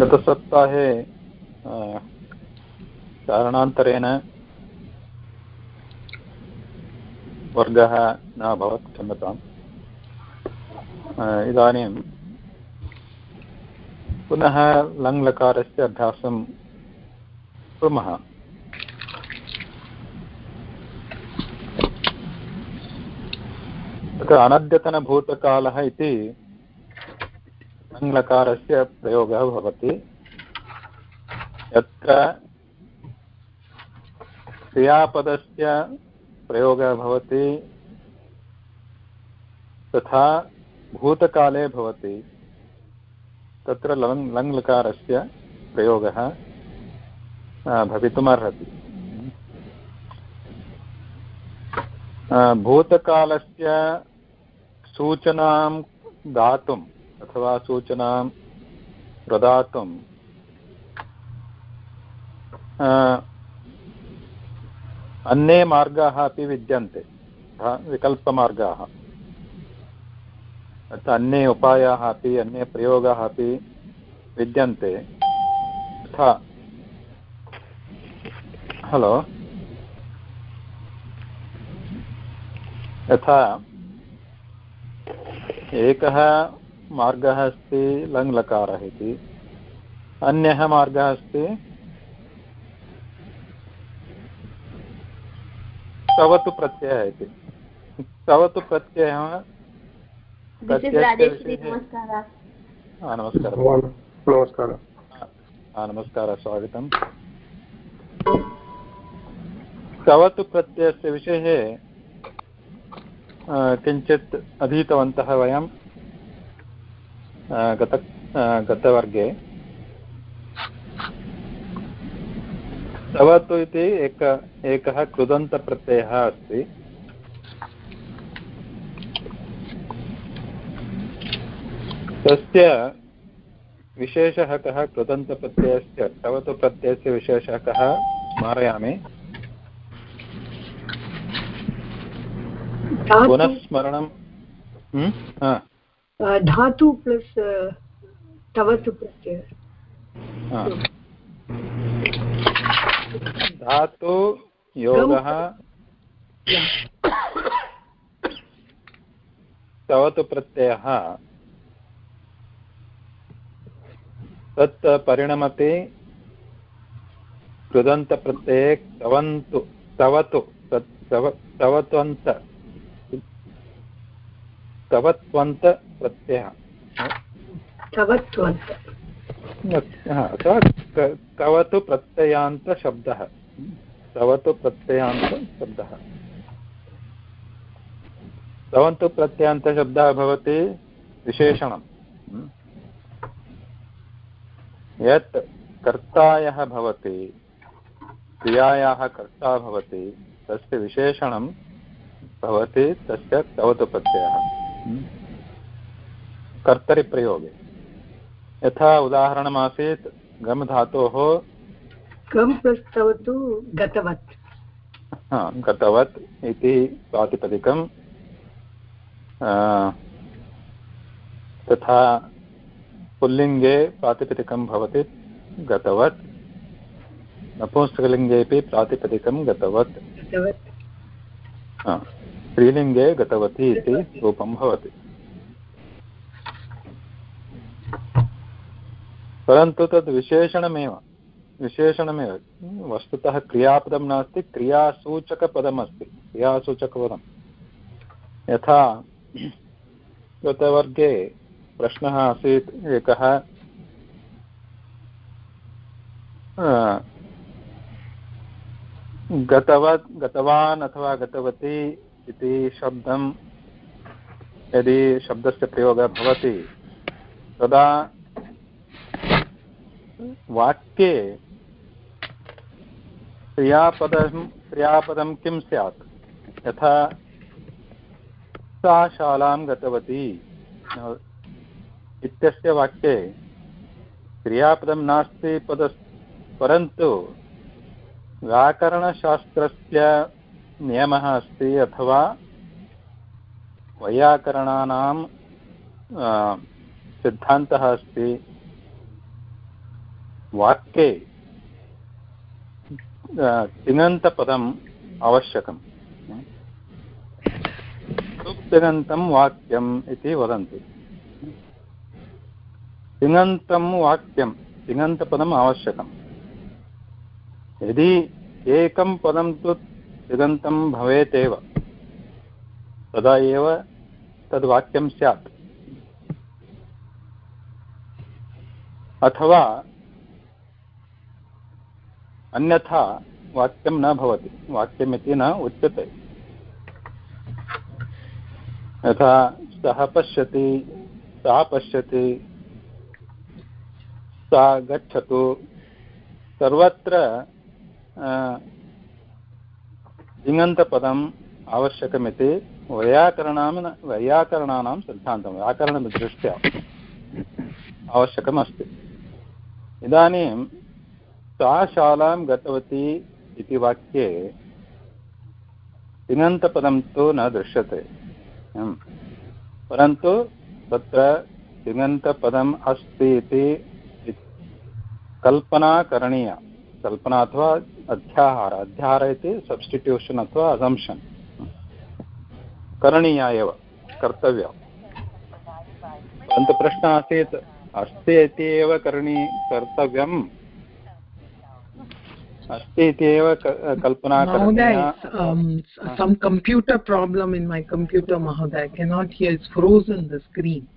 गतसप्ताहे कारणान्तरेण वर्गः न अभवत् क्षम्यताम्। इदानीं पुनः लङ्लकारस्य अभ्यासं कुर्मः। तत्र अनद्यतनभूतकालः इति लङ्लकारस्य प्रयोगः भवति। यत्र क्रियापदस्य प्रयोगः भवति तथा भूतकाले भवति, तत्र लङ्, लङ्लकारस्य प्रयोगः भवितुमर्हति। भूतकालस्य सूचनां दातुम् अथवा सूचनां प्रदातुं अन्ये मार्गाः अपि विद्यन्ते विकल्पमार्गाः। अन्ये उपायाः अपि, अन्ये प्रयोगाः अपि विद्यन्ते। तथा हलो। यथा एकः मार्गः अस्ति लङ्लकारः इति। अन्यः मार्गः अस्ति सवतु प्रत्ययः इति। सवतु प्रत्ययः नमस्कारः। नमस्कारः। नमस्कारः। स्वागतं सवतु प्रत्ययस्य विषये किञ्चित् अधीतवन्तः वयं गत गतवर्गे। तवतु इति एक, एकः कृदन्तप्रत्ययः अस्ति। तस्य विशेषः कः? कृदन्तप्रत्ययस्य, तवतु प्रत्ययस्य विशेषः कः? स्मारयामि स्मरणं धातु प्लस् तवतु प्रत्यय। धातु योगः तवतु प्रत्ययः। तत् परिणमति कृदन्तप्रत्यये तवन्तु तवतु तत् तवत्वन्त तवत्वन्त प्रत्ययः तवतु प्रत्ययान्तशब्दः तवतु प्रत्ययान्तशब्दः तवन्तु प्रत्ययान्तशब्दः भवति विशेषणं यत् कर्तायः भवति क्रियायाः कर्ता भवति तस्य विशेषणं भवति तस्य तवतु प्रत्ययः कर्तरिप्रयोगे। यथा उदाहरणमासीत् गम् धातोः गम् प्रस्तवतु गतवत्। गतवत् इति प्रातिपदिकं तथा पुल्लिङ्गे प्रातिपदिकं भवति गतवत्। नपुंसकलिङ्गेपि प्रातिपदिकं गतवत्। स्त्रीलिङ्गे गतवती इति रूपं भवति। परन्तु तद् विशेषणमेव विशेषणमेव। वस्तुतः क्रियापदं नास्ति, क्रियासूचकपदमस्ति, क्रियासूचकपदं। यथा गतवर्गे प्रश्नः आसीत्, एकः गतवत्, गतवान् अथवा गतवती इति शब्दं यदि शब्दस्य प्रयोगः भवति, तदा वाक्ये क्रियापदं क्रियापदं किं स्यात्? यथा सा शालां गतवती, इत्यस्य वाक्ये क्रियापदं नास्ति परन्तु व्याकरणशास्त्रस्य नियमः अस्ति अथवा वैयाकरणानां सिद्धान्तः अस्ति। वाक्ये तिङन्तपदम् आवश्यकम्। तिङन्तं वाक्यम् इति वदन्ति। तिङन्तं वाक्यं तिङन्तपदम् आवश्यकम्। यदि एकं पदं तु तिङन्तं भवेत् एव। तदा एव तद्वाक्यं स्यात्। अथवा अन्यथा वाक्यं न भवति, वाक्यमिति न उच्यते। यथा सः पश्यति, सा पश्यति, सा गच्छतु, सर्वत्र इङन्तपदम् आवश्यकमिति वैयाकरणां वैयाकरणानां सिद्धान्तं व्याकरणदृष्ट्या आवश्यकमस्ति। इदानीं सा शालां गतवती इति वाक्ये तिङन्तपदं तु न दृश्यते। परन्तु तत्र तिङन्तपदम् अस्ति इति कल्पना करणीया। कल्पना अथवा अध्याहार अध्याहार इति सब्स्टिट्यूशन् अथवा असंशन् करणीया एव कर्तव्या. परन्तु प्रश्नः आसीत् अस्ति इति एव करणीय कर्तव्यम्? अस्ति इति एव कल्पना some computer problem in my computer mahoday i cannot hear it's frozen the screen.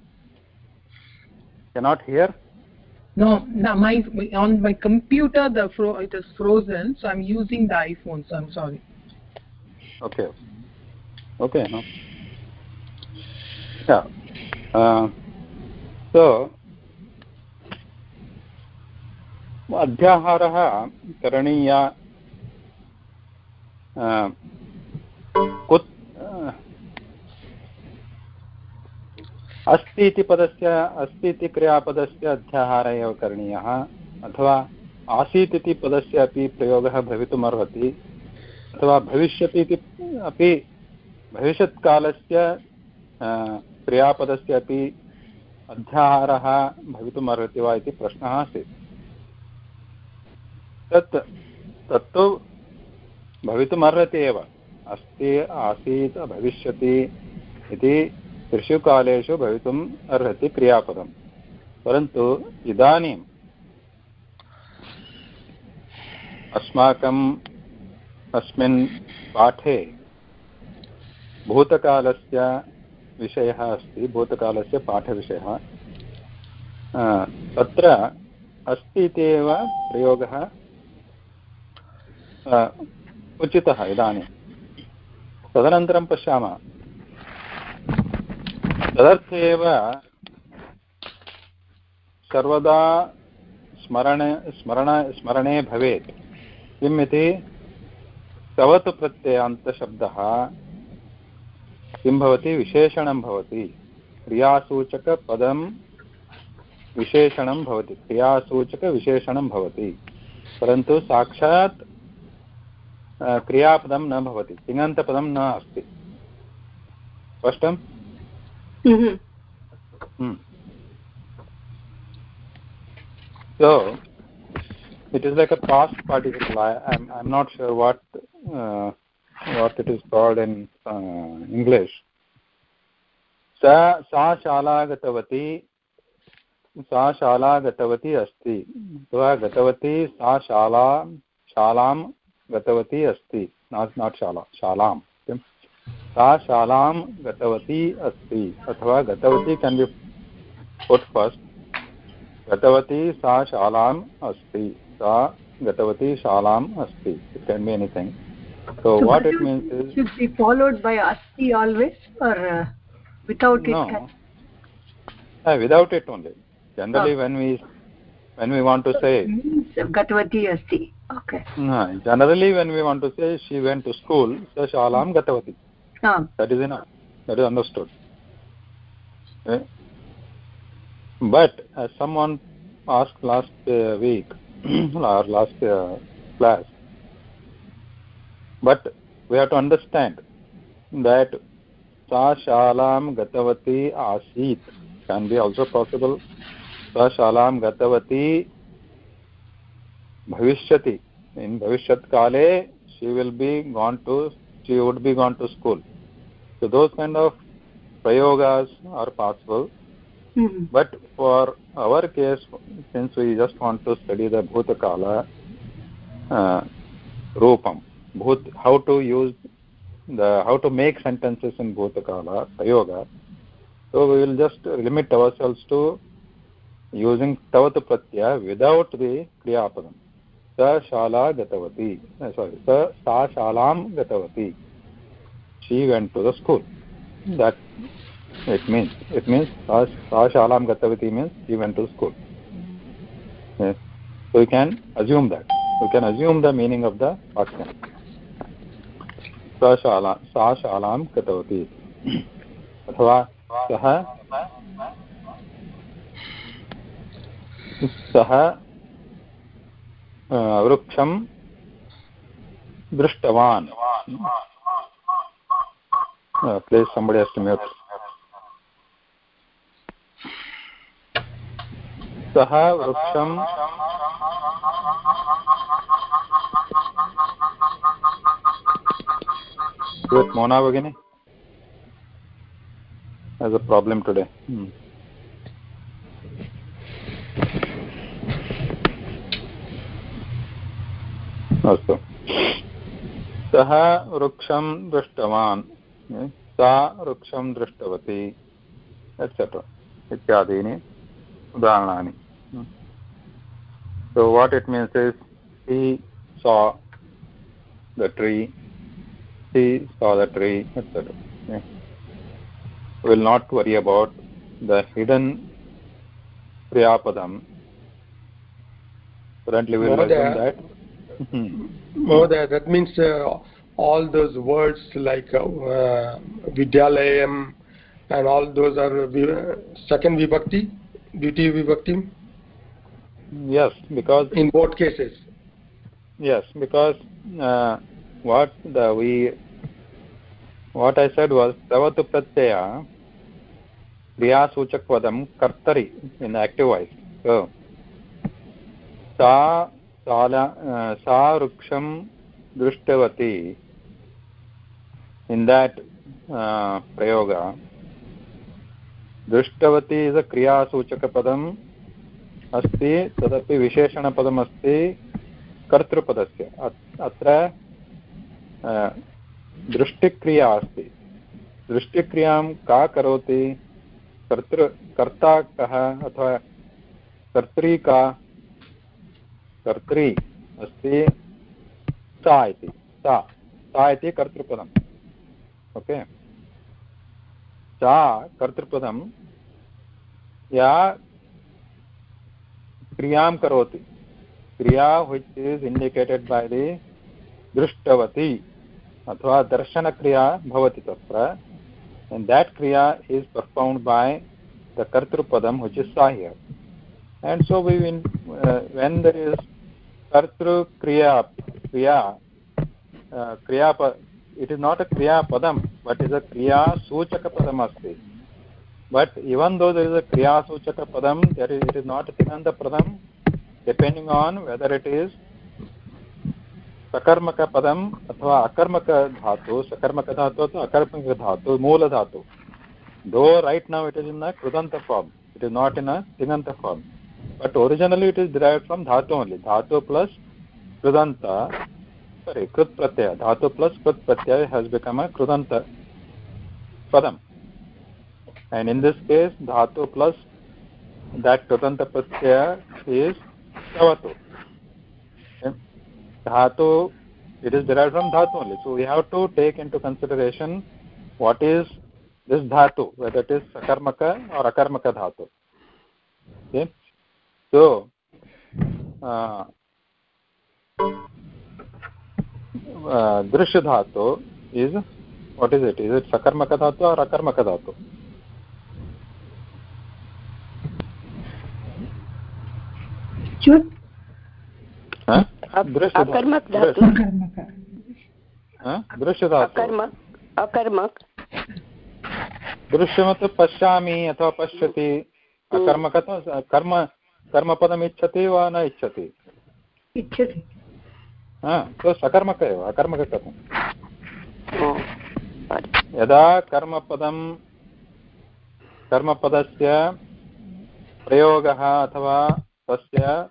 Cannot hear? no no my on my computer the fro it is frozen so i'm using the iphone so i'm sorry okay okay no yeah uh, so अध्याहारः करणीया कुत् अस्ति इति पदस्य अस्ति इति क्रियापदस्य अध्याहारः एव करणीयः। अथवा आसीत् इति पदस्य अपि प्रयोगः भवितुमर्हति। अथवा भविष्यति इति अपि, भविष्यत्कालस्य क्रियापदस्य अपि अध्याहारः भवितुमर्हति वा इति प्रश्नः आसीत्। तत्, तत्तु भवितुमर्हति एव। अस्ति, आसीत्, भविष्यति इति त्रिषु कालेषु भवितुम् अर्हति क्रियापदं परन्तु इदानीम् अस्माकम् अस्मिन् पाठे भूतकालस्य विषयः अस्ति, भूतकालस्य पाठविषयः। तत्र अस्ति इत्येव प्रयोगः उचितः इदानीं तदनन्तरं पश्यामः। तदर्थ एव सर्वदा स्मरणे स्मरण स्मरणे भवेत्। किम् इति? तवतु प्रत्ययान्तशब्दः। किं भवति? विशेषणं भवति। क्रियासूचकपदं विशेषणं भवति। क्रियासूचकविशेषणं भवति। परन्तु साक्षात् क्रियापदं न भवति। तिङन्तपदं न अस्ति। स्पष्टम्? So it is like a past participle I, I'm, I'm not sure what uh, what it is called in uh, english सा सा शाला गतवती सा शाला गतवती अस्ति अथवा गतवती सा शाला शालां गतवती अस्ति नाट् नाट् शाला शालां किं सा शाला गतवती अस्ति। अथवा गतवती कैन बी फुट फस्ट् गतवती सा शालाम् अस्ति। सा गतवती शालाम् अस्ति। It can be anything so what it means followed by अस्ति always are without it without it only generally when we when we want to so say gatavati asti. Okay. No generally when we want to say she went to school so shalam gatavati that is enough that is understood okay? but as someone asked last uh, week or last uh, class but we have to understand that सा शालां गतवती आसीत् can be also possible sa shalam gatavati bhavishyati in bhavishyat kale she will be gone to she would be gone to school so those kind of prayogas are possible mm -hmm. but for our case since we just want to study the bhutakala uh, rupam bhut how to use the how to make sentences in bhutakala prayoga so we will just limit ourselves to using tavat pratyaya without the kriya padam sa shala gatavati sorry sa sa shalam gatavati she went to the school that it means it means sa shalam gatavati means she went to school yes. so you can assume that you can assume the meaning of the vakya sa shala sa shalam gatavati अथवा सः सः वृक्षं दृष्टवान् please somebody has to mute सः वृक्षं मोना भगिनी has a problem today hmm. अस्तु सः वृक्षं दृष्टवान् सा वृक्षं दृष्टवती एट्सेट्रा इत्यादीनि उदाहरणानि। So what it mean is saw the tree he saw the tree etcetera will not worry about the hidden क्रियापदं currently we are doing that more that. That means uh, all those words like uh, uh, vidyalayam and all those are uh, second vibhakti duty vibhakti yes because in both cases yes because uh, what the we what i said was tavatu pratyaya क्रियासूचकपदं कर्तरि in active voice so सा साला सा वृक्षं दृष्टवती in that uh, prayoga दृष्टवती is क्रियासूचकपदम् अस्ति तदपि विशेषणपदम् अस्ति कर्तृपदस्य अत्र दृष्टिक्रिया अस्ति दृष्टिक्रियाँ का करोति कर्तृ कर्ता कः अथवा कर्त्री का कर्त्री अस्ति सा इति सा सा इति कर्तृपदम् ओके? सा कर्तृपदं, या क्रियाँ करोति। क्रिया which is indicated by the दृष्टवती, अथवा दर्शनक्रिया भवति तत्र एण्ड् देट् क्रिया is performed by the कर्तृपदं which is saw here so we when when there is कर्तृक्रिया क्रिया uh, क्रियाप it is not a kriya padam but is a kriya suchaka padam asti but even though there is a kriya suchaka padam there is, it is not tinanda padam depending on whether it is सकर्मक पदम अथवा अकर्मक धातु सकर्मक धातु अथवा अकर्मक धातु मूल धातु though right now it is in the kridanta form it is not in a tinanta form but originally it is derived from dhatu only dhatu plus krudanta sorry krut pratyaya dhatu plus krut pratyaya has become a krudanta padam and in this case dhatu plus that krudanta pratyaya is tavatu dhatu it is derived from dhatu only so we have to take into consideration what is this dhatu whether it is sakarmaka or akarmaka dhatu okay So, uh, uh, दृश्य धातु it? Is it sakarmaka dhatu or akarmaka dhatu? Chut. अकर्मक धातु दृश्य धातु अकर्मक अकर्मक दृश्यमत् पश्यामि अथवा पश्यति कर्मक कर्म कर्मपदम् इच्छति वा न इच्छति इच्छति तो सकर्मक एव अकर्मक यदा कर्मपदं कर्मपदस्य प्रयोगः अथवा तस्य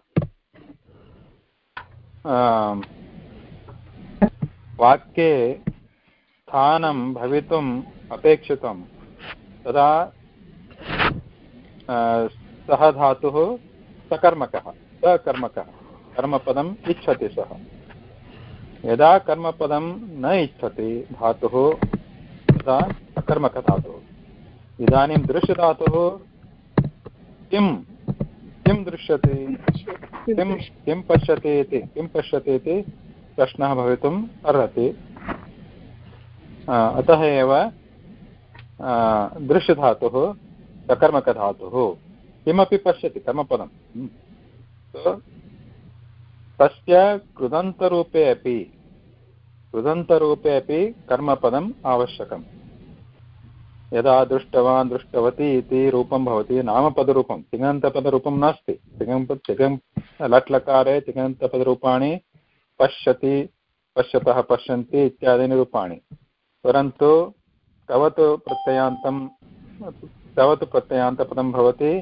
वाक्ये स्थानं भवितुम् अपेक्षितं तदा सः धातुः सकर्मकः सकर्मकः। कर्मपदम् इच्छति सः। यदा कर्मपदं न इच्छति धातुः, तदा अकर्मकधातुः। इदानीं दृश्यधातुः किं? किं दृश्यते? किं किं पश्यति इति? किं पश्यति इति प्रश्नः भवितुम् अर्हति। अतः एव दृश्यधातुः सकर्मकधातुः किमपि पश्यति कर्मपदं। तस्य कृदन्तरूपे अपि कृदन्तरूपे अपि कर्मपदम् आवश्यकम्। यदा दृष्टवान् दृष्टवती इति रूपं भवति, नामपदरूपं, तिङन्तपदरूपं नास्ति। तिङं तिङं लट् लकारे तिङन्तपदरूपाणि पश्यति, पश्यतः पश्यन्ति इत्यादीनि रूपाणि। परन्तु कवतु प्रत्ययान्तं, कवतु प्रत्ययान्तपदं भवति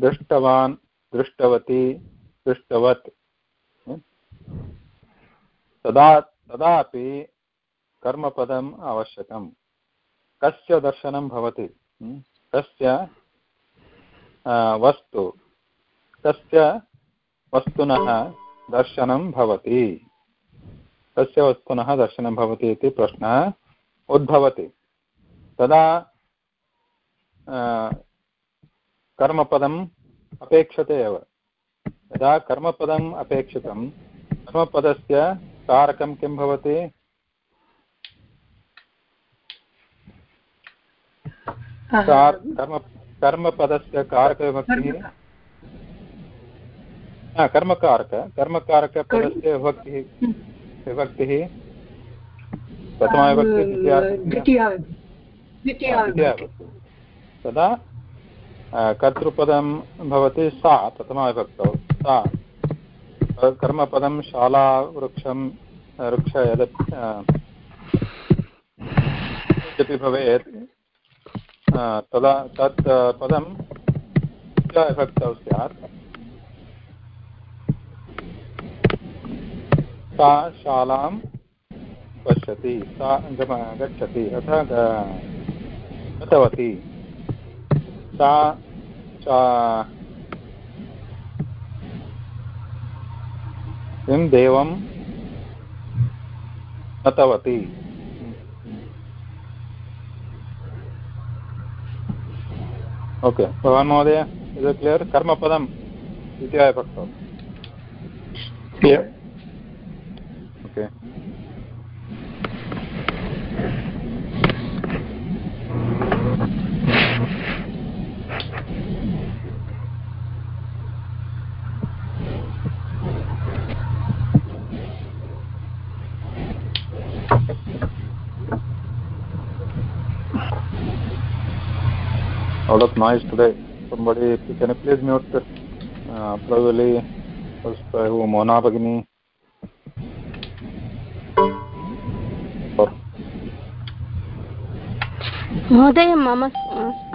दृष्टवान्, दृष्टवती दृष्टवत् तदा तदापि कर्मपदम् आवश्यकं कस्य दर्शनं भवति? कस्य वस्तु? कस्य वस्तुनः दर्शनं भवति? कस्य वस्तुनः दर्शनं भवति इति प्रश्नः उद्भवति। तदा कर्मपदम् अपेक्षते एव। यदा कर्मपदम् अपेक्षितं कर्मपदस्य कारकं किं भवति? कर्म कर्मपदस्य कारकविभक्तिः कर्मकारक। कर्मकारकपदस्य विभक्तिः विभक्तिः प्रथमा विभक्ति। तदा कर्तृपदं भवति सा, प्रथमाविभक्तौ, सा। कर्मपदं शालावृक्षं वृक्ष यदपि भवेत् तदा तत् पदं विभक्तौ स्यात्। सा शालां पश्यति, सा गच्छति अतः गतवती। सा किं देवं नतवती। ओके भवान् महोदय इस् क्लियर्? कर्मपदम् इति भक्तौ okay lot of noise today. Somebody, can you please mute uh, probably who Mona Bagini? महोदय मम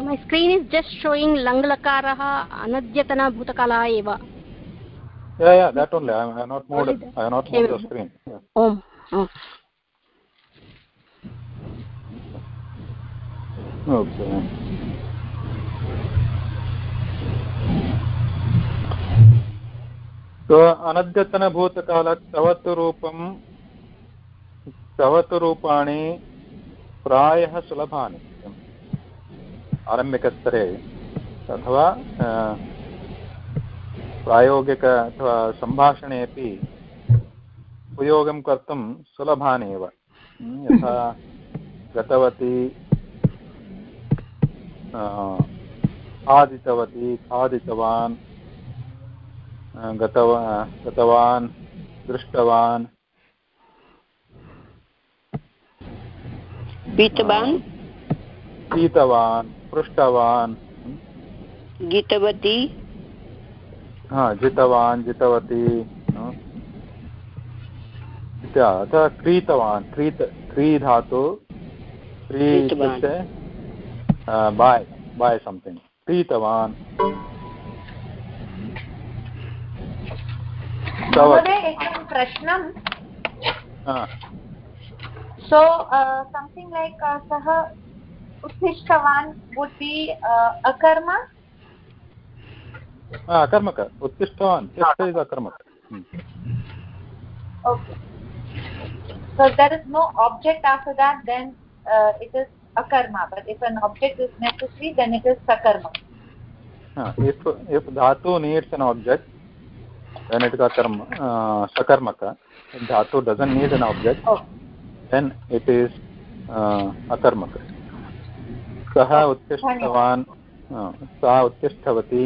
my screen is just showing langlakaraः अनद्यतनभूतकालः एव yeah yeah that only i have not moved i have not moved the screen yeah. om oh. okay so अनद्यतनभूतकालात् तवतु रूपं तवतु रूपाणि प्रायः सुलभानि। आरम्भिकस्तरे अथवा प्रायोगिक अथवा सम्भाषणे अपि उपयोगं कर्तुं सुलभानि एव। यथा गतवती खादितवती, खादितवान् गतवा गतवान् दृष्टवान्। पीतवान् पीतवान् पृष्टवान्। गीतवती? हा जितवान् जितवती अतः क्रीतवान् क्रीत क्री धातु क्री इत्युक्ते बाय् बाय् सम्थिङ्ग्। क्रीतवान्। महोदय एकं प्रश्नं सो समथिङ्ग् लैक् सः उत्तिष्ठवान् वुड् बि अकर्म अकर्मक उत्तिष्ठवान् अकर्मक हम्म। so there is no object after that then uh, it is akarma but if an object is necessary then it is sakarma Uh, if if dhatu needs an object then it is akarma uh, sakarmaka dhatu doesn't need an object oh. then it is uh, अकर्मक। सः उत्तिष्ठवान् uh, सा उत्तिष्ठवती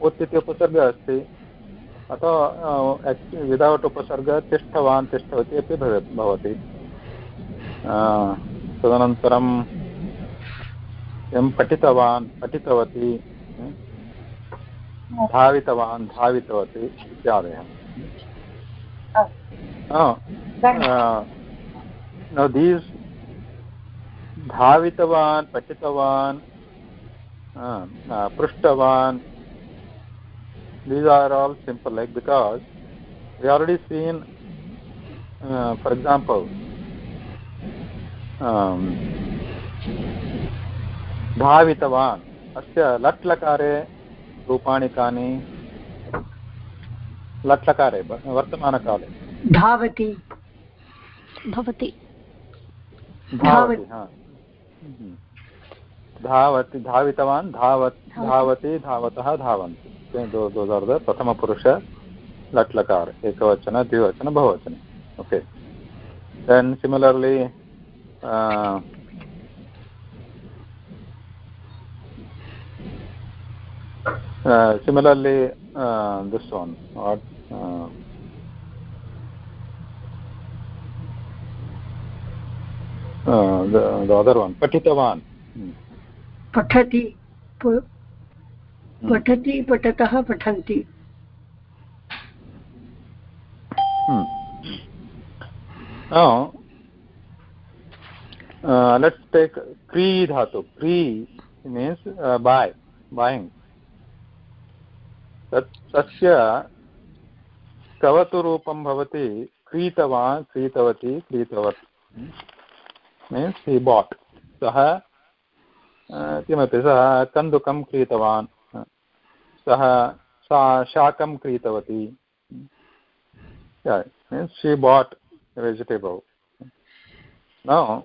उत् इति उपसर्गः अस्ति अथवा without उपसर्ग तिष्ठवान् तिष्ठवती अपि भवेत् भवति। uh, तदनन्तरं एवं पठितवान् पठितवती धावितवान् धावितवती इत्यादयः। नदीस् धावितवान् पठितवान् पृष्टवान् these are all simple like because we already seen for example धावितवान् अस्य लट् रूपाणि कानि लट् लकारे व- वर्तमानकाले। धावति। भवति। धावति हा। हम्म। धावति धावितवान् धावत् धावति। धावतः धावन्ति। ते प्रथमपुरुष लट् लकार एकवचन द्विवचन बहुवचन। Okay. Then similarly Uh, similarly, uh, this one, what, uh, uh, the, the other one, Patitavan. Hmm. पठति प- पठति पठतः पठन्ति Hmm. Now, uh, let's take Kri dhatu. Kri means uh, buy, buying. तस्य कवतु रूपं भवति क्रीतवान् क्रीतवती क्रीतवत् मीन्स् हि बाट् सः किमपि सः कन्दुकं क्रीतवान् सः सा शाकं क्रीतवती means she bought a vegetable. Now,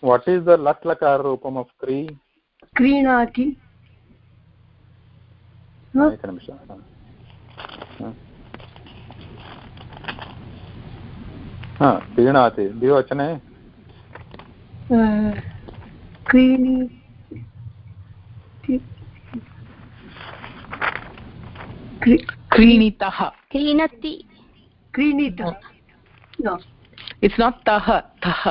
what is the lat lakar roopam क्रीणाति न? एकनिमिष हा क्रीणाति द्विवचने क्रीणी क्री- क्रीणितः क्रीणति क्रीणीतः इट्स् नाट् तः तः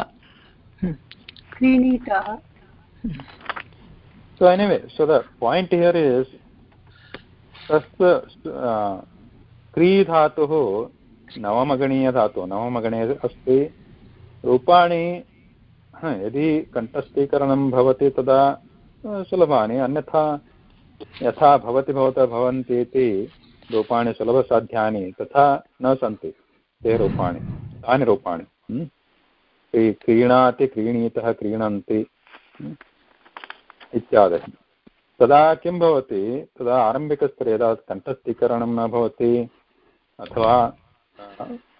क्रीणीतः So anyway, so the point here is तस्य क्री नवमगणीयधातुः नवमगणे अस्ति रूपाणि यदि कण्ठस्थीकरणं भवति तदा सुलभानि, अन्यथा यथा भवति भवतः भवन्ति इति रूपाणि सुलभसाध्यानि, तथा न सन्ति ते रूपाणि, तानि रूपाणि हम्म? क्रीणाति, क्रीणीतः क्रीणन्ति हम्म? इत्यादयः तदा किं भवति? तदा आरम्भिकस्तरे यदा कण्ठस्थीकरणं न भवति, अथवा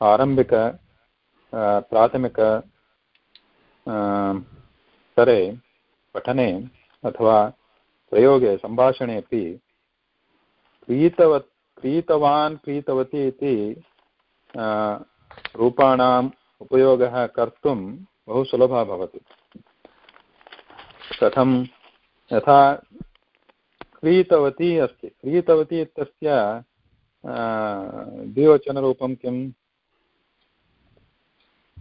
आरम्भिक प्राथमिक स्तरे पठने अथवा प्रयोगे, सम्भाषणे अपि क्रीतवत्, क्रीतवान्, क्रीतवती इति रूपाणाम् उपयोगः कर्तुं बहु सुलभः भवति। कथं? यथा क्रीतवती अस्ति। क्रीतवती इत्यस्य अ, द्विवचनरूपं किम्?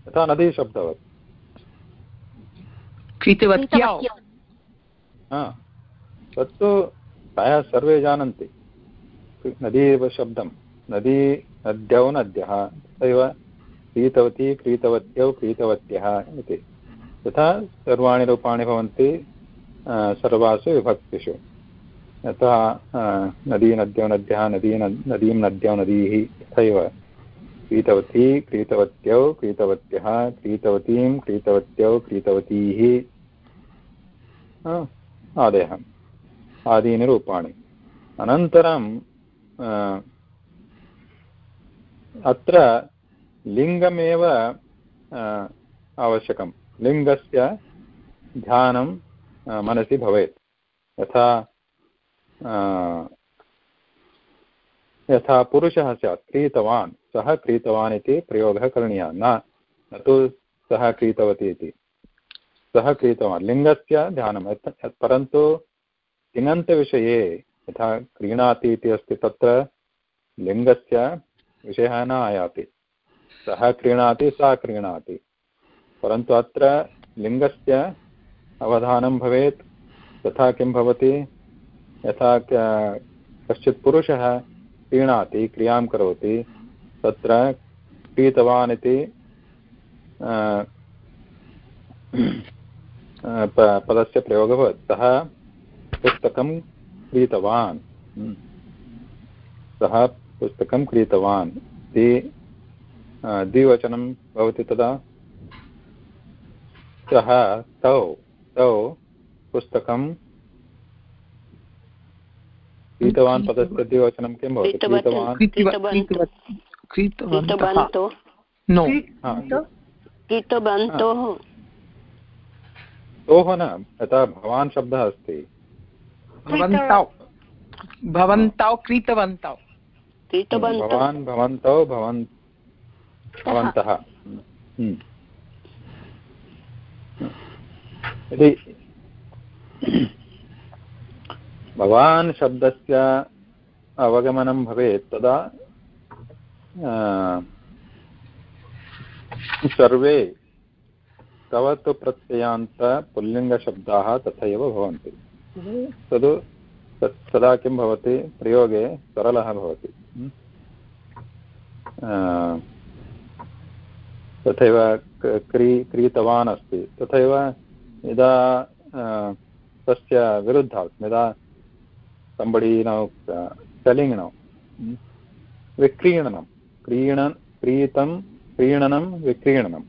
यथा नदीशब्दवत्। हा। तत्तु प्रायः सर्वे जानन्ति। नदी एव शब्दं नदी नद्यौ नद्यः। तथैव क्रीतवती क्रीतवत्यौ क्रीतवत्यः इति। तथा सर्वाणि रूपाणि भवन्ति सर्वासु विभक्तिषु। यथा नदी नद्यौ नद्यः, नदी नदीं नद्यौ नदीः तथैव क्रीतवती, क्रीतवत्यौ, क्रीतवत्यः, क्रीतवतीं, क्रीतवत्यौ, क्रीतवतीः। आदयः आदीनि रूपाणि। अनन्तरं अत्र लिङ्गमेव आवश्यकं लिङ्गस्य ध्यानं मनसि भवेत्। यथा यथा पुरुषः स्यात् क्रीतवान्, सः क्रीतवान् इति प्रयोगः करणीयः। न न तु सः क्रीतवती इति। सः क्रीतवान्। लिङ्गस्य ध्यानं परन्तु तिङन्तविषये यथा क्रीणाति इति अस्ति, तत्र लिङ्गस्य विषयः न आयाति। सः क्रीणाति, सा क्रीणाति। परन्तु अत्र लिङ्गस्य अवधानं भवेत्, तथा किं भवति? यथा कश्चित् पुरुषः क्रीणाति, क्रियाँ करोति, तत्र क्रीतवान् इति पदस्य प्रयोगः भवति। सः पुस्तकं क्रीतवान्। हम्म। सः पुस्तकं क्रीतवान्। इति द्विवचनं भवति तदा। सः तौ तौ पुस्तकं क्रीतवान् पदस्य द्विवचनं किं भवति? क्रीतवान् तोः। न। यथा भवान् शब्दः अस्ति। भवन्तौ। भवन्तौ क्रीतवन्तौ। भवान् भवन्तौ भवन् भवन्तः। हम्म। यदि भवान् शब्दस्य अवगमनं भवेत् तदा सर्वे तव तु प्रत्ययान्तपुल्लिङ्गशब्दाः तथैव भवन्ति। तद् तदा किं भवति? प्रयोगे सरलः भवति। तथैव क्री, क्रीतवान् अस्ति। तथैव यदा तस्य विरुद्धात्, यदा सम्बडि नौ सेलिङ्ग् नौ विक्रीणनं क्रीण क्रीतं क्रीणनं विक्रीणनं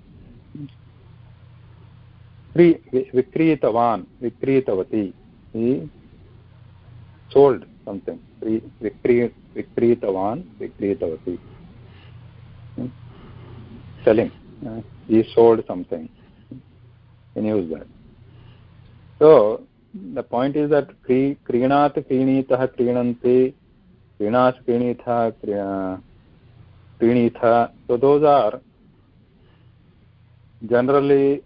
क्री विक्रीतवान् विक्रीतवती सोल्ड् संथिङ्ग् विक्री विक्रीतवान् विक्रीतवती selling uh, he sold something can use that so the point is that krinat krinitah krinanti krinas krinitha krinitha so those are generally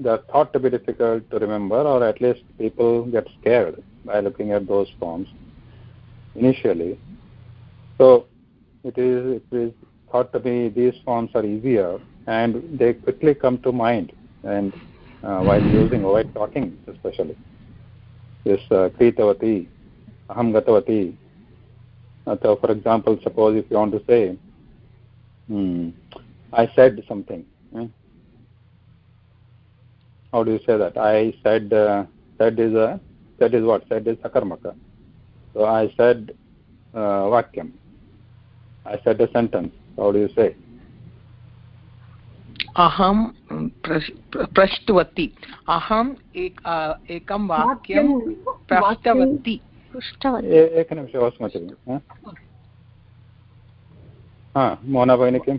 they are thought to be difficult to remember or at least people get scared by looking at those forms initially. So it is it is thought to be these forms are easier and they quickly come to mind and uh, while using while talking especially this uh, kritavati aham so for example suppose if you want to say hmm, i said something eh? how do you say that? I said uh, said is a said is what? Said is akarmaka. So i said uh, vakyam. I said a sentence. How do you say अहं पृष्टवती अहम् एक एकं वाक्यं पृष्टवती एकनिमिषं वसुमति मोहना भगिनी किं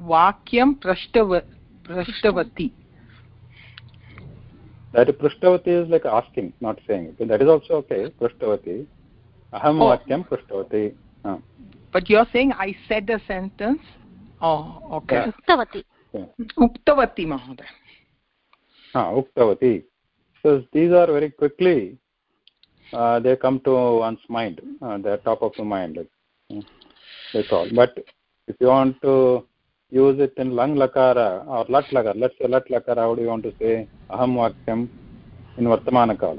वाक्यं पृष्टव पृष्टवती that prishtavati is like asking not saying that is also okay prishtavati aham oh. vakyam prishtavati uh. but you're saying i said a sentence oh okay uktavati उक्तवती महोदय। हा उक्तवती। So these are very quickly they come to one's mind they are top of mind it all but if you want to use it in lang lakara are लट् लकार लट् लट् लकार औड् यु want to say अहं वाक्यम् in वर्तमानकाल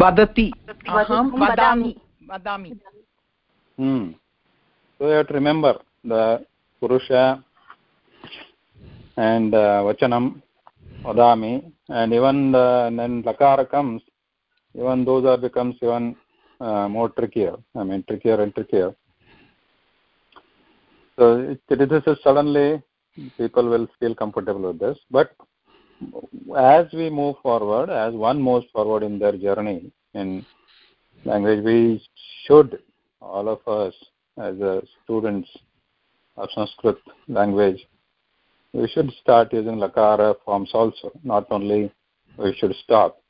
वदति so you have to remember the purusha and uh, vachanam vadami and even the, then lakara comes even those are becomes even uh, more trickier. I mean trickier and trickier. So it, this is suddenly people will feel comfortable with this. But as we move forward as one moves forward in their journey in language we should all of us as uh, students of sanskrit language we should start using lakara forms also. Not only we should stop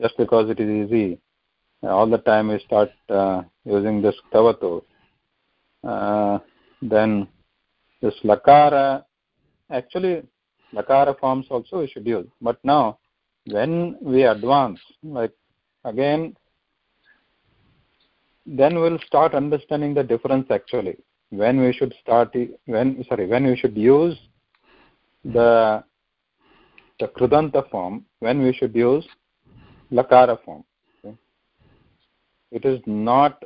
just because it is easy. All the time we start uh, using this tavato uh, then this lakara actually lakara forms also we should use. But now when we advance like again then we'll start understanding the difference actually when we should start when sorry when we should use the the krudanta form when we should use lakara form okay? it is not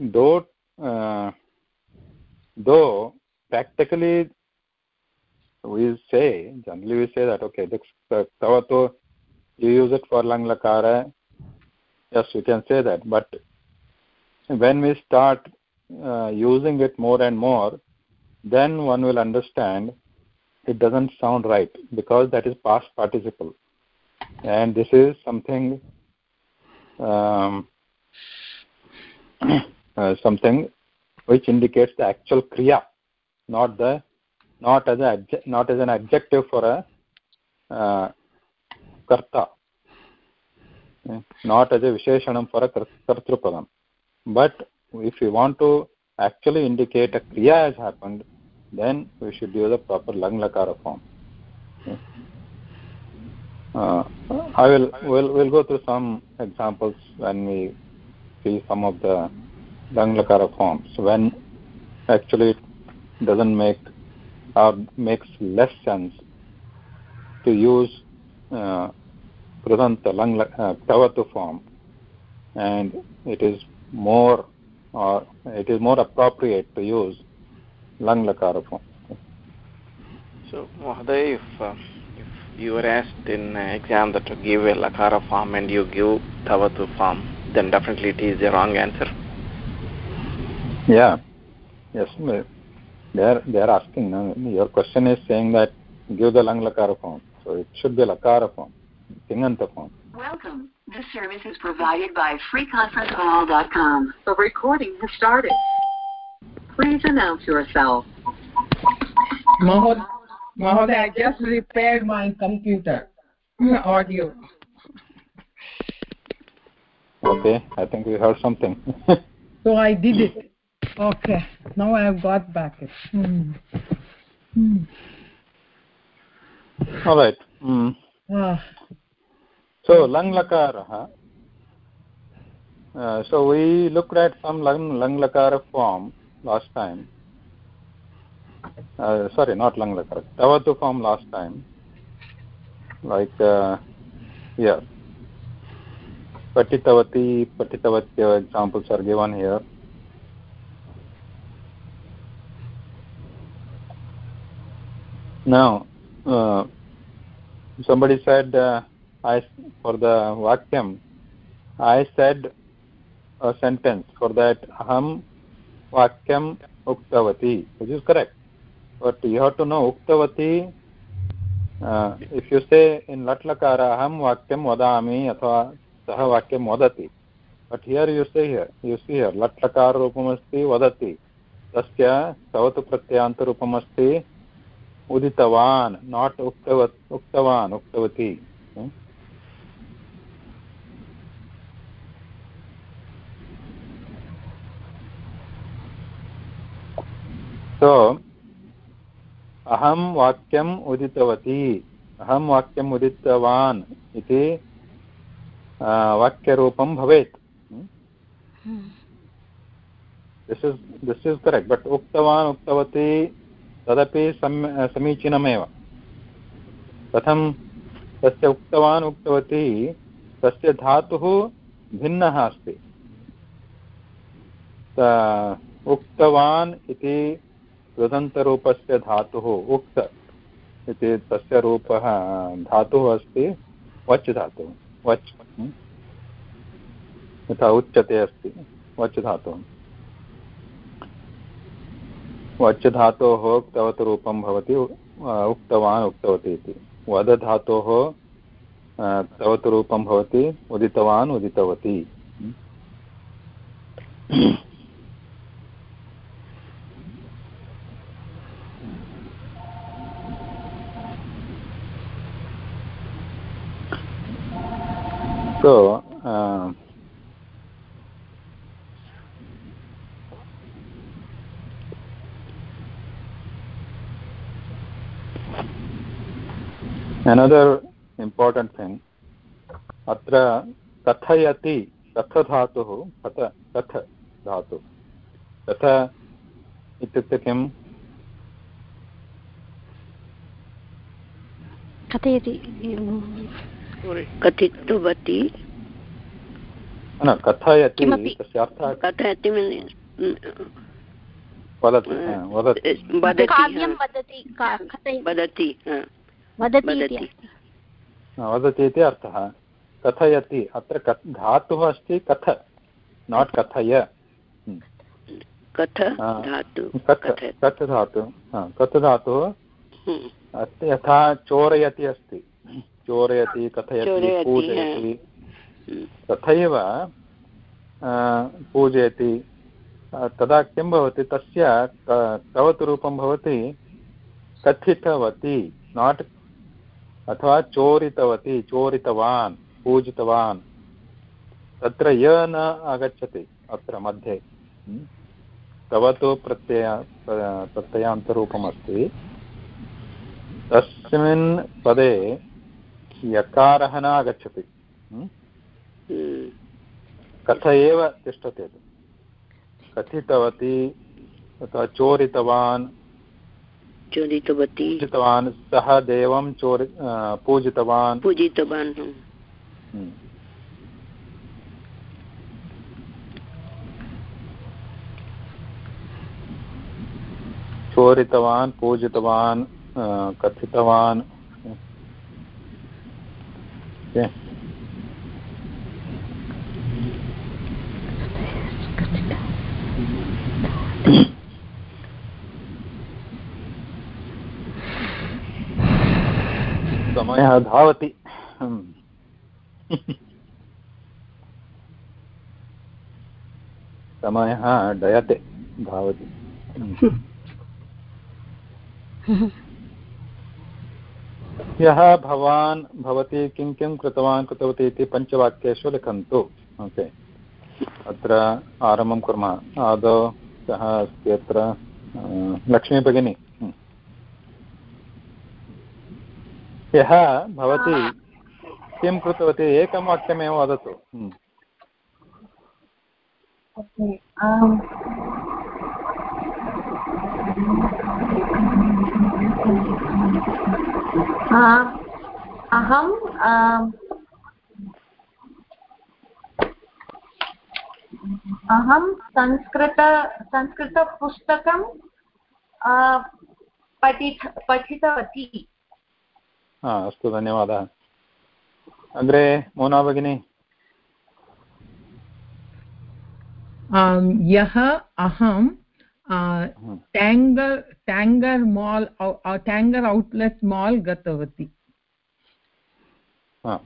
though uh, though practically we say generally we say that okay this tavato you use it for lang lakara yes we can say that but when we start uh, using it more and more then one will understand it doesn't sound right because that is past participle. And this is something um, uh, something which indicates the actual kriya not the not as a not as an adjective for a uh, karta. Not as a visheshanam for a kartrupadam but if we want to actually indicate a kriya has happened then we should use a proper lang lakara form. Uh, i will we'll, we'll go through some examples when we see some of the lang lakara forms. When actually it doesn't make or makes less sense to use uh, Prudanta lang uh, Tavatu form and it is more or it is more appropriate to use lang lakara form. So, Mahaday, if, uh, if you were asked in uh, exam that to give a lakara form and you give tavatu form, then definitely it is the wrong answer. Yeah. Yes. They are they are asking. No? Your question is saying that give the lang lakara form, so it should be lakara form, tinganta form. Welcome. This service is provided by freeconferencecall.com. The recording has started. Please announce yourself. Mahod, Mahod, I just repaired my computer audio. Okay, I think we heard something. so I did it. Okay, now I have got back it. Mm. Mm. All right. Mm. Ah. So lang lakara. Uh, so we looked at some lang, lang lakara form last time. Uh, sorry, not lang lakara. Tavatu form last time. Like uh, here. Patitavati, Patitavatya examples are given here. Now, uh, somebody said, uh, I for the vakyam, I said a sentence for that aham vakyam uktavati, which is correct. But you have to know uktavati. Uh, if you say in latlakara aham vakyam vadami अथवा सः vakyam vadati, but here you say here you see here latlakara रूपमस्ति वदति तस्य सवतु प्रत्ययान्तरूपमस्ति उदितवान् not उक्तव उक्तवान् उक्तवती सो अहं वाक्यम् उदितवती। अहं वाक्यम् उदितवान् इति वाक्यरूपं भवेत्। This is this is correct but उक्तवान् उक्तवती तदपि सम्, समीचीनमेव। कथं? तस्य उक्तवान् उक्तवती तस्य धातुः भिन्नः अस्ति। उक्तवान् इति कृदन्तरूपस्य धातुः उक्त इति तस्य रूपः धातुः अस्ति, वच् धातुः, वच् यथा उच्यते अस्ति, वच् धातुः। वच् धातोः उक्तवत् रूपं भवति उक्तवान्, उक्तवती इति। वद धातोः तवत् रूपं भवति, उदितवान्, उदितवती so uh, another important thing. अत्र कथयति कथ धातुः कथ कथ धातु। कथ इत्युक्ते किम्? कथयति कथितवती। न कथयति तस्य अर्थः कथयति वदति वदति। वदति हा, हा, इति हा, अर्थः। कथयति अत्र धातुः अस्ति कथ नाट् कथय। कथ हा, धातु कथ धातु हा, कथ धातुः हम्म, अस्ति यथा चोरयति अस्ति। चोरयति कथयति पूजयति। हम्म, तथैव पूजयति। तदा किं भवति तस्य क- कवत् रूपं भवति कथितवती नाट् अथवा चोरितवती चोरितवान् पूजितवान्। तत्र य न आगच्छति अत्र मध्ये। हम्म। कवतु प्रत्यय प्र- प्रत्ययान्तरूपमस्ति। तस्मिन् पदे यकारः न आगच्छति। हम्म, कथ एव तिष्ठति कथितवती अथवा चोरितवान् चोरितवती पूजितवान् सः देवं चोरि पूजितवान्। पूजितवान्। हम्म। चोरितवान् पूजितवान् कथितवान् Okay. समयः धावति। समयः डयते धावति। ह्यः भवान् भवती किं किं कृतवान् कृतवती इति पञ्चवाक्येषु लिखन्तु ओके अत्र आरम्भं कुर्मः आदौ कः अस्ति अत्र अ, लक्ष्मी भगिनी ह्यः भवती किं कृतवती एकं वाक्यमेव वदतु। हम्म। Um, अहं संस्कृत संस्कृतपुस्तकं पठित पठितवती। हा अस्तु धन्यवादः अग्रे मोना भगिनी यः अहं। Tanger Tanger mall Tanger outlet mall गतवती हा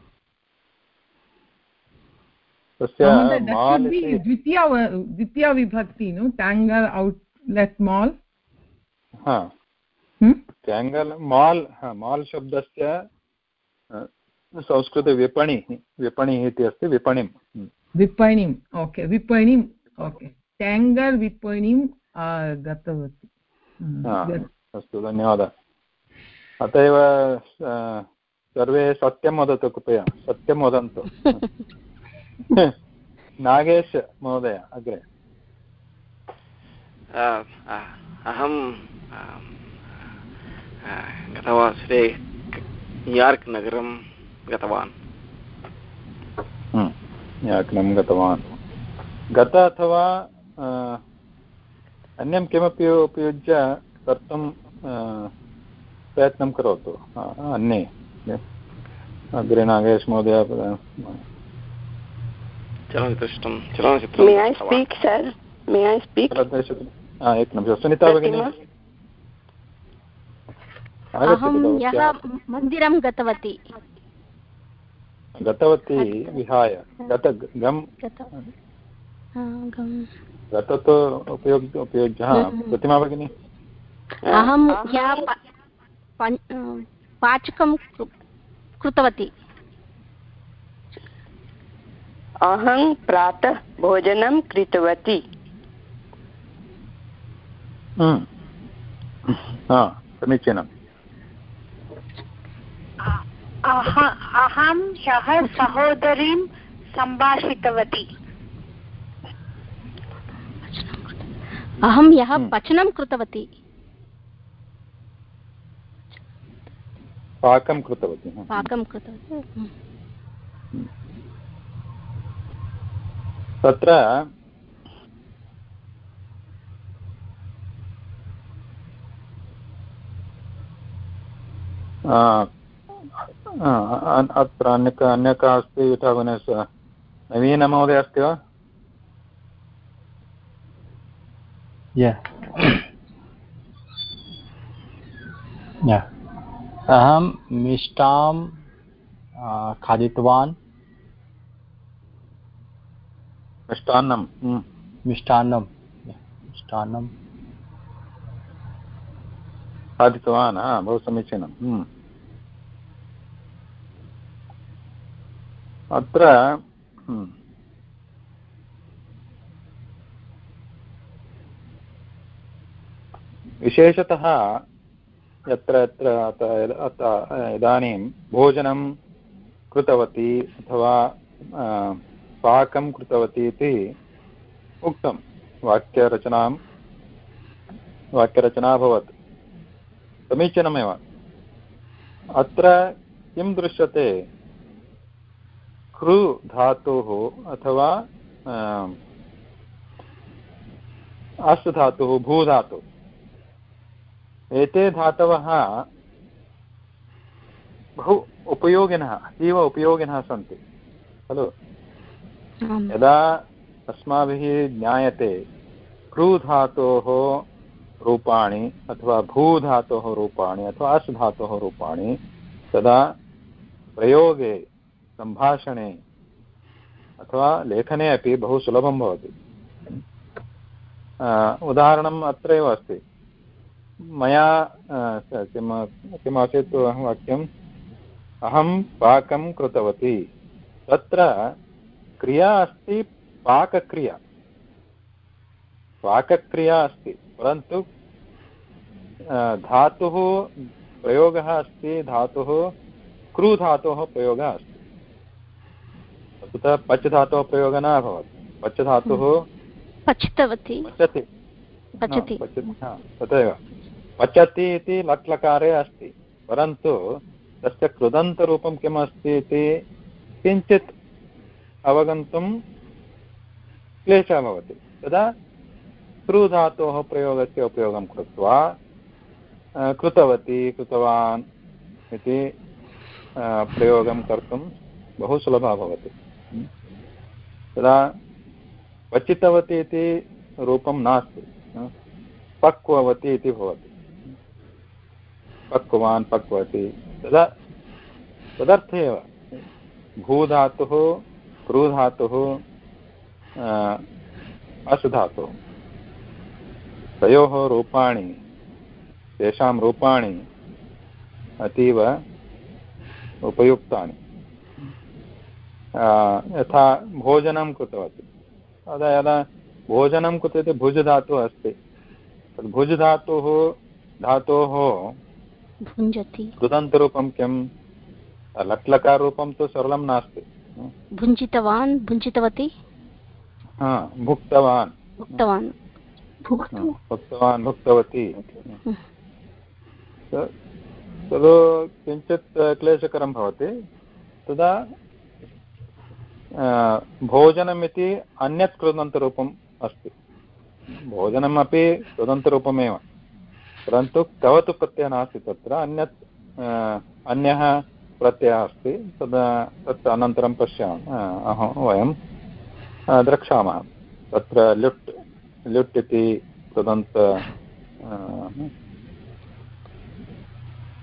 द्वितीया विभक्ति नो टेङ्गर् औट्लेट् माल् हा ट्याङ्गल् माल् हा माल् शब्दस्य अ, संस्कृतविपणिः विपणिः इति अस्ति विपणिं हम्म। विपणिम् ओके विपणिम् ओके। टेङ्गर् विपणिं गतवती। अस्तु धन्यवादः। अत एव सर्वे सत्यं वदतु कृपया। सत्यं वदन्तु। नागेश महोदय अग्रे। अहं गतवासरे न्यूयार्क् नगरं गतवान्। न्यूयार्क् गतवान्। गत अथवा अन्यं किमपि उपयुज्य कर्तुं प्रयत्नं करोतु। अन्ये। अग्रे नागेश महोदय चलनचित्रं चलनचित्रं एकनिमिषं सुनीता भगिनी। अहं ह्यः मन्दिरं गतवती। गतवती विहाय गत गम्। गत तु उपयोग उपयुज्य। प्रतिमा भगिनी? अहं ह्यः पाचकं कृतवती। अहं प्रातः भोजनं कृतवती। समीचीनम्। अहं ह्यः सहोदरीं सम्भाषितवती। अहं ह्यः पचनं कृतवती। पाकं कृतवती पाकं कृतवती तत्र अत्र अन्य अन्य का अस्ति यथा नवीनमहोदय अस्ति वा? अहं मिष्टां खादितवान्। मिष्टान्नं। मिष्टान्नं। मिष्टान्नं। खादितवान् बहु समीचीनम् अत्र विशेषतः यत्र यत्र इदानीं भोजनं कृतवती अथवा पाकं कृतवती इति उक्तं वाक्यरचनां, वाक्यरचना अभवत्। समीचीनमेव। अत्र किं दृश्यते? कृ धातुः अथवा अस् धातुः भूधातुः। एते धातवः बहु उपयोगिनः अतीव उपयोगिनः सन्ति। खलु? यदा अस्माभिः ज्ञायते क्रूधातोः रूपाणि अथवा भूधातोः रूपाणि अथवा अस् धातोः रूपाणि तदा प्रयोगे सम्भाषणे अथवा लेखने अपि बहु सुलभं भवति। उदाहरणम् अत्रैव अस्ति। मया किमासीत् वाक्यम्, अहं पाकं कृतवती। तत्र क्रिया अस्ति, पाकक्रिया। पाकक्रिया अस्ति, परन्तु धातुः प्रयोगः अस्ति, धातुः, क्रूधातोः प्रयोगः अस्ति। वस्तुतः पच् धातोः प्रयोगः न अभवत्। पच् धातुः पचितवती पचति। तथैव। पचति इति लट्लकारे अस्ति। परन्तु तस्य कृदन्तरूपं किम् अस्ति इति किञ्चित् अवगन्तुं क्लेशः भवति तदा क्रूधातोः प्रयोगस्य उपयोगं कृत्वा कृतवती कृतवान् इति प्रयोगं कर्तुं बहु सुलभः भवति। तदा पचितवती इति रूपं नास्ति पक्ववती इति भवति। पक्ववान् पक्वति। तदा तदर्थ एव भूधातुः, क्रूधातुः अशुधातुः तयोः रूपाणि, तेषां रूपाणि अतीव उपयुक्तानि। यथा भोजनं कृतवती। तदा यदा भोजनं कृते भुज धातुः अस्ति। तद् भुज धातुः कृदन्तरूपं किं? लट्लकाररूपं तु सरलं नास्ति। भुञ्जितवान् भुञ्जितवती? हा भुक्तवान्। भुक्तवान्। भुक्तवान् भुक्तवती। तद् किञ्चित् क्लेशकरं भवति। तदा भोजनमिति अन्यत् कृदन्तरूपम् अस्ति। भोजनमपि कृदन्तरूपमेव। परन्तु कवतु प्रत्ययः नास्ति तत्र अन्यत् अन्यः प्रत्ययः अस्ति तदा तत् अनन्तरं पश्यामः। अहं वयं द्रक्ष्यामः। तत्र ल्युट् ल्युट् इति कृदन्त अ,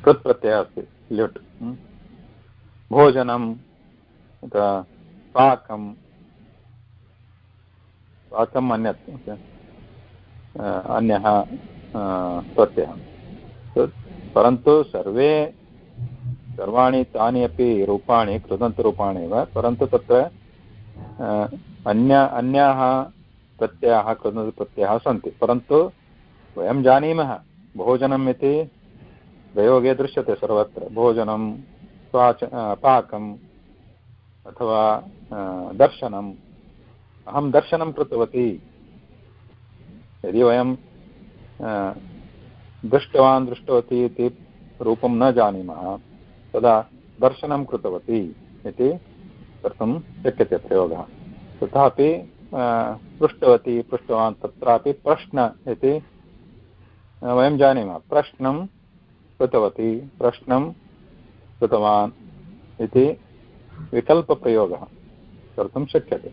कृत्प्रत्ययः अस्ति ल्युट्। भोजनं पाकं। पाकम् अन्यत् अन्यः प्रत्ययः परन्तु सर्वे, सर्वाणि तानि अपि रूपाणि कृदन्तरूपाणि एव। परन्तु तत्र अन्य, अन्याः प्रत्ययाः कृदन्तप्रत्ययाः सन्ति। परन्तु वयं जानीमः, भोजनम् इति प्रयोगे दृश्यते सर्वत्र। भोजनं, पाच पाकम् अथवा दर्शनम्। अहं दर्शनं कृतवती। यदि वयं दृष्टवान्, दृष्टवती इति रूपं न जानीमः, तदा दर्शनं कृतवती इति कर्तुं शक्यते प्रयोगः। तथापि पृष्टवती, पृष्टवान्, तत्रापि प्रश्न इति वयं जानीमः। प्रश्नं कृतवती, प्रश्नं कृतवान् इति विकल्पप्रयोगः। कर्तुं शक्यते।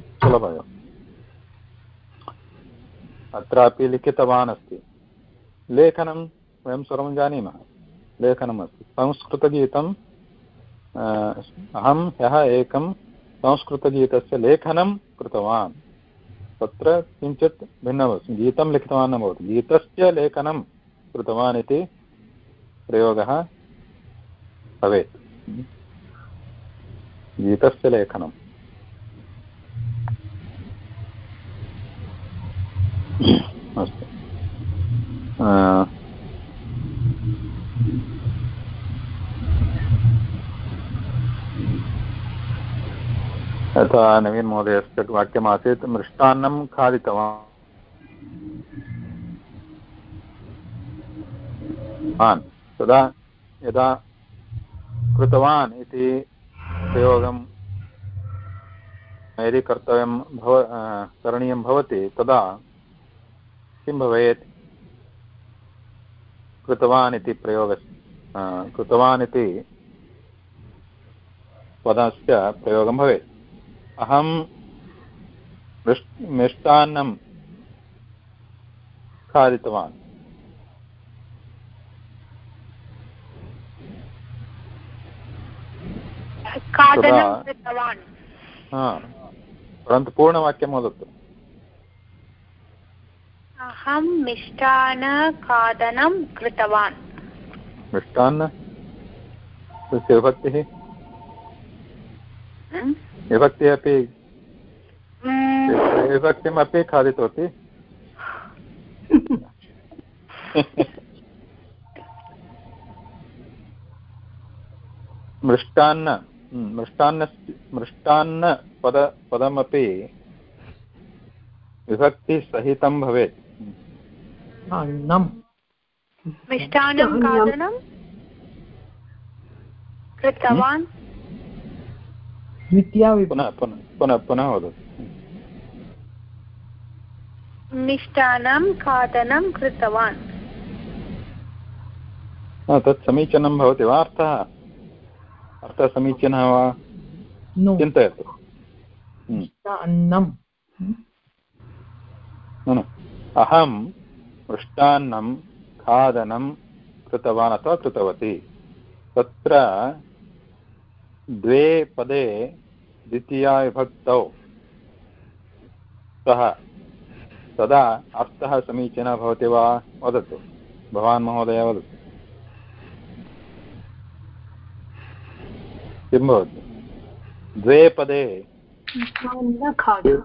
सुलभमेव। अत्रापि लिखितवान् अस्ति। लेखनं वयं सर्वं जानीमः। लेखनमस्ति संस्कृतगीतं अ, अहं ह्यः एकं संस्कृतगीतस्य लेखनं कृतवान्। तत्र किञ्चित् भिन्नमस्ति गीतं लिखितवान् न भवति। गीतस्य लेखनं कृतवान् इति प्रयोगः भवेत्। गीतस्य लेखनम्। अस्तु। यथा नवीन महोदयस्य वाक्यमासीत् मृष्टान्नं खादितवान्। तदा यदा कृतवान् इति प्रयोगं यदि कर्तव्यं भव करणीयं भवति, तदा किं भवेत्? कृतवान् इति प्रयोग कृतवान् इति पदस्य प्रयोगं भवेत्। अहं मृष्, मिष्टान्नं खादितवान्। खादनं कृतवान्। हा। परन्तु पूर्णवाक्यं वदतु। अहं मिष्टान्नखादनं कृतवान्। मिष्टान्न? विभक्तिः विभक्तिः अपि विभक्तिमपि खादितवती? मृष्टान्न। हम्म, मृष्टान्न मृष्टान्न पद पदमपि विभक्तिसहितं भवेत्। अन्नं मिष्टान्नं खादनं कृतवान्। द्वितीया विभक्ति पुनः पुनः पुनः पुनः वदतु। मिष्टान्नं खादनं कृतवान्। तत् समीचीनं भवति वा अर्थः? अर्थः समीचीनः वा चिन्तयतु अन्नं न। अहं मृष्टान्नं खादनं कृतवान् अथवा कृतवती तत्र द्वे पदे द्वितीया विभक्तौ स्तः तदा अर्थः समीचीनः भवति वा वदतु भवान् महोदय वदतु किं भवति? द्वे पदे? मिष्टान्नं खादनं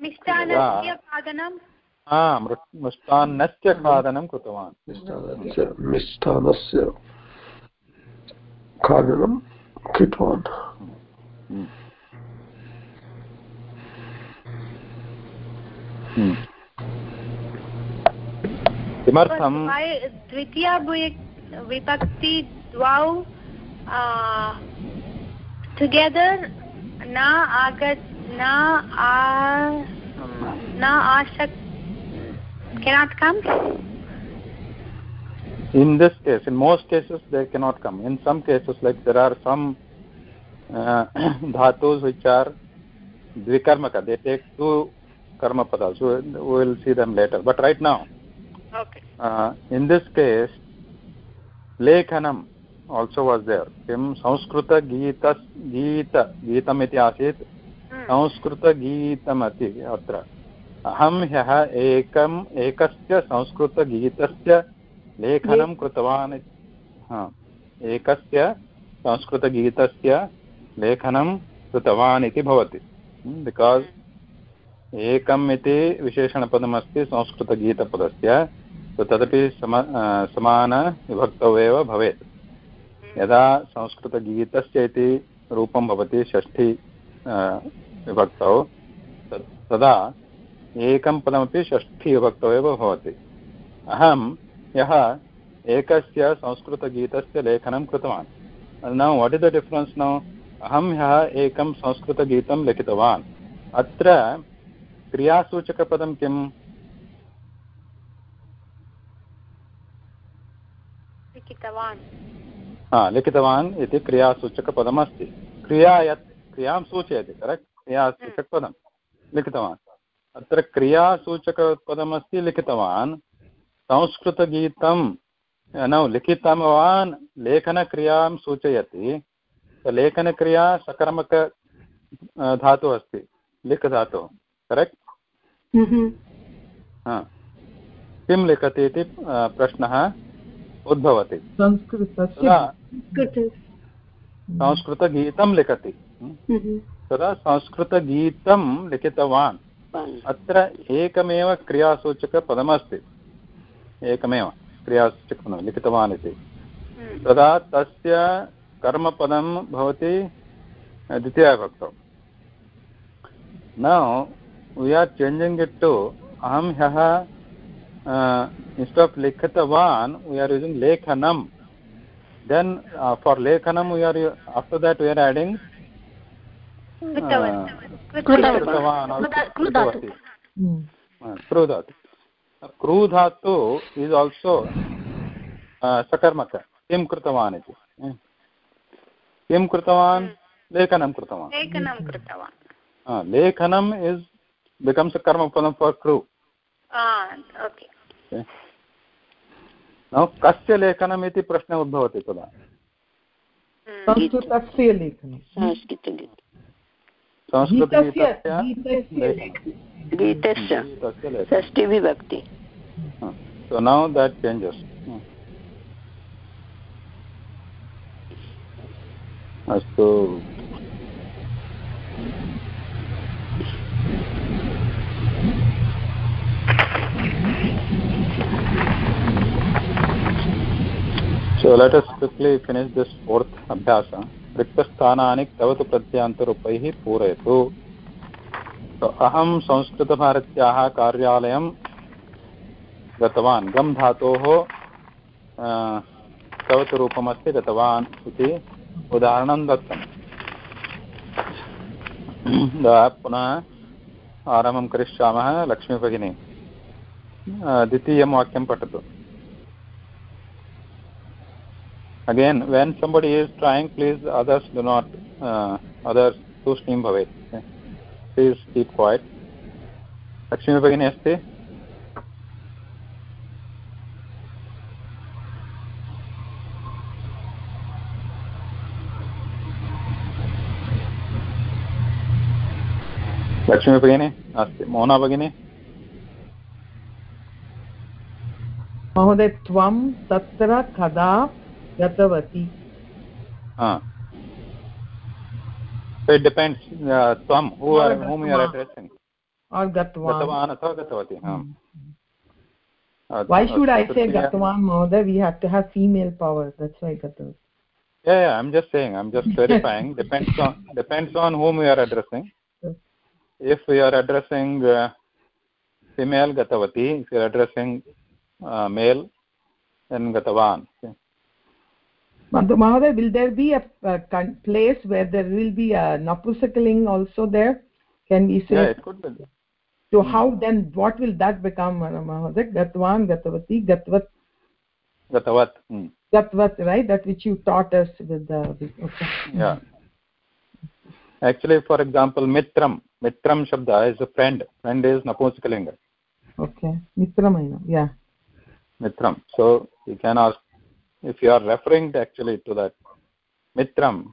मिष्टान्नस्य खादनं? हा मृ- मृष्टान्नस्य खादनं कृतवान्। मिष्टान्नस्य मिष्टान्नस्य खादनं कृतवान्। किमर्थं द्वितीया विभक्ति द्वौ टुगेदर् न आगत् न न आशक् cannot come in this case in most cases they cannot come in some cases like there are some uh, dhatus which are dvikarmaka they take two karma padas we will see them later but right now okay. Uh, in this case lekhanam also was there. किं संस्कृतगीत गीत गीतम् इति आसीत् संस्कृतगीतमति अत्र अहं ह्यः एकम् एकस्य संस्कृतगीतस्य लेखनं कृतवान् एकस्य संस्कृतगीतस्य लेखनं कृतवान् इति भवति बिकास् एकम् इति विशेषणपदमस्ति संस्कृतगीतपदस्य तदपि सम समानविभक्तौ एव भवेत्। यदा संस्कृतगीतस्य इति रूपं भवति षष्ठी विभक्तौ तदा एकं पदमपि षष्ठीविभक्तौ एव भवति। अहं यः एकस्य संस्कृतगीतस्य लेखनं कृतवान्। Now what is the difference now अहं ह्यः एकं संस्कृतगीतं लिखितवान्। अत्र क्रियासूचकपदं किम्? हा लिखितवान् इति क्रियासूचकपदमस्ति। क्रिया यत् क्रियाँ सूचयति करेक्ट्? क्रियासूचकपदं लिखितवान्। अत्र क्रियासूचकपदमस्ति लिखितवान् संस्कृतगीतं न लिखितवान् लेखनक्रियाँ सूचयति। लेखनक्रिया सकर्मक धातुः अस्ति लिख धातुः करेक्ट्? किं लिखति इति प्रश्नः? उद्भवति। संस्कृतगीतं लिखति। तदा संस्कृतगीतं लिखितवान्। अत्र एकमेव क्रियासूचकपदमस्ति। एकमेव क्रियासूचकपदं लिखितवान् इति। तदा तस्य कर्मपदं भवति द्वितीयाविभक्तौ now we are changing it to अहं ह्यः instead of likhitavan we are using lekhanam then uh, for lekhanam we are after that we are adding कृधातु क्रूधातु इस् आल्सो सकर्मक किं कृतवान् इति किं कृतवान् लेखनं कृतवान् लेखनं कृतवान् लेखनम् इस् बिकम्स् कर्मपदं फार् क्रू कस्य लेखनम् इति प्रश्नः उद्भवति तदा? संस्कृतस्य लेखनं गीतस्य षष्टिविभक्ति। so now that changes. अस्तु। So let us quickly finish this fourth abhyasa. रिक्तस्थानानि तव तु प्रत्यान्तरूपैः पूरयतु अहं संस्कृतभारत्याः कार्यालयं गतवान्। गम् धातोः तव तु रूपमस्ति गतवान् इति उदाहरणं दत्तम् पुनः आरम्भं करिष्यामः लक्ष्मीभगिनी। द्वितीयं वाक्यं पठतु। Again when somebody is trying please others do not uh, others तूष्णीं भवेत् please keep quiet लक्ष्मी भगिनी अस्ति लक्ष्मी भगिनी अस्ति मोहना भगिनी महोदय त्वं तत्र कदा ah so it depends uh, tvam who are whom you are addressing. Or gatvan gatvan athava gatavati ha why should i say gatvan mohoday we have to have female power. That's why gatavati yeah, yeah i'm just saying i'm just clarifying. Depends on depends on whom we are addressing. If we are addressing uh, female gatavati if you are addressing uh, male then gatavan Mahoday, will there be a, a place where there will be a napusakaling also there? Can we say? Yeah, it could be. So hmm. how then, what will that become, Mahoday? Gatvan, Gatavati, Gatvat? Gatavat. Hmm. Gatvat, right? That which you taught us with the... Okay. Yeah. Actually, for example, Mitram. Mitram Shabda is a friend. Friend is Napusakalinga. Okay. Mitram, I know. Yeah. Mitram. So you can ask if you are referring to actually to that Mitram.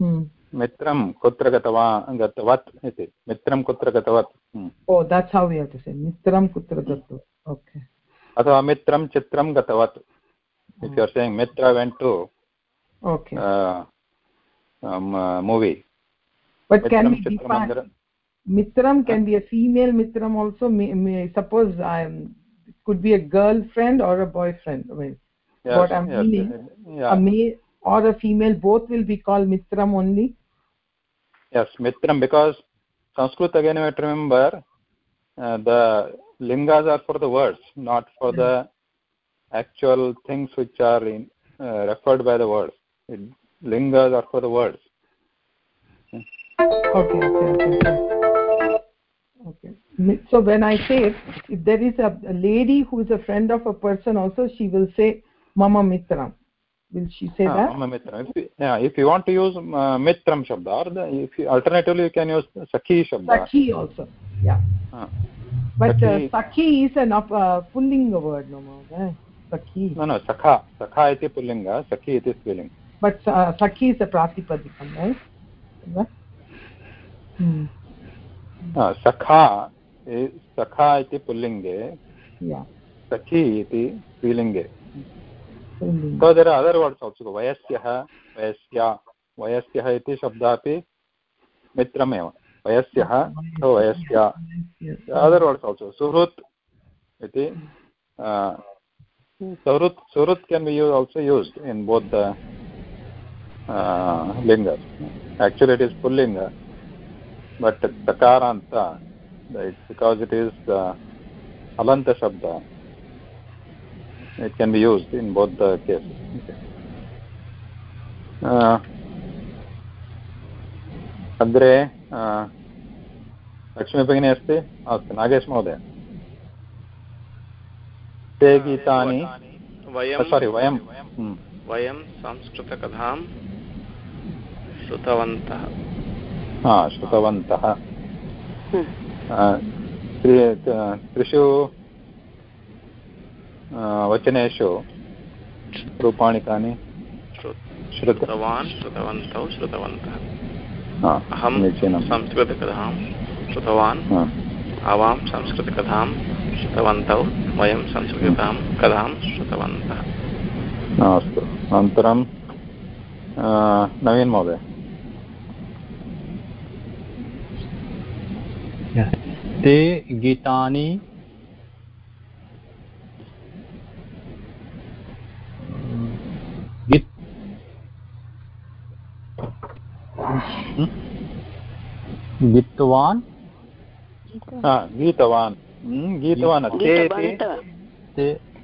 Hmm. मित्रं कुत्र गतवान् गतवत् इति मित्रं कुत्र गतवत् ओ that's how you to say मित्रं कुत्र गतवत् okay अथवा मित्रं चित्रं गतवत् if you are saying mitra went to okay uh, um, uh, movie but mitram, can we mitram can be a female mitram also suppose it could be a girlfriend or a boyfriend I mean, yes, what i'm yes, yeah. a male or a female both will be called mitram only yes mitram because sanskrit again you have to remember uh, the lingas are for the words not for mm -hmm. the actual things which are in, uh, referred by the words. It, lingas are for the words. Okay, okay, okay. Okay. So when I say if there is a, a lady who is a friend of a person also, she will say Mama Mitram. Will she say ah, that? Mama Mitram. If you, yeah, if you want to use uh, Mitram Shabda, or the, if you, alternatively you can use Sakhi Shabda. Sakhi also, yeah. Ah. But Sakhi, uh, Sakhi is an uh, pulling word, no more. सखी न न सखा सखा इति पुल्लिङ्ग सखी इति स्त्रीलिङ्ग but सखी is प्रातिपदिकं सखा सखा इति पुल्लिङ्गे सखी इति स्त्रीलिङ्गे so there are other words also vayasyah vayasya vayasya iti shabda api mitramev vayasyah so vayasya other words also suhrut iti uh, Surut, surut can be used, also used in both the uh, lingas. Actually, it is pullinga, but takaranta, it's because it is the alanta shabda. It can be used in both the cases. Okay. Uh, अग्रे लक्ष्मीभगिनी अस्ति अस्तु नागेश महोदय ते गीतानि वयं सारि वयं वयं संस्कृतकथां श्रुतवन्तः हा श्रुतवन्तः त्रिषु वचनेषु रूपाणि कानि श्रुतवान् श्रुतवन्तौ श्रुतवन्तः अहं संस्कृतकथां श्रुतवान् आवां संस्कृतकथां श्रुतवन्तौ वयं संस्कृतां कथां श्रुतवन्तः अस्तु अनन्तरं नवीन् महोदय ते गीतानि गीतवान्। गीतवान्। गीतवान्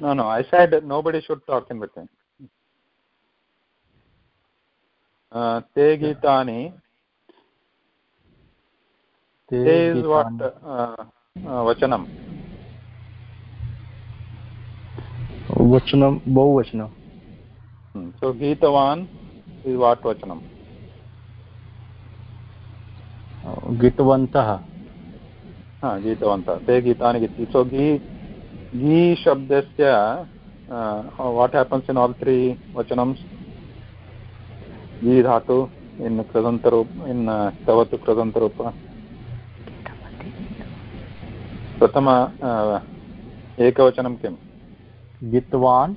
no no I said nobody should talk in with ते गीतानि। वचनं वचनं बहुवचनं so gitavan is what vachanam. गीतवन्तः हा गीतवन्तः ते गीतानि गीति सो गी गी शब्दस्य वाट् हेपन्स् इन् आल् त्री वचनम्स् गी धातु इन् कृदन्तरूप इन् तवतु कृदन्तरूप प्रथम एकवचनं किं गीतवान्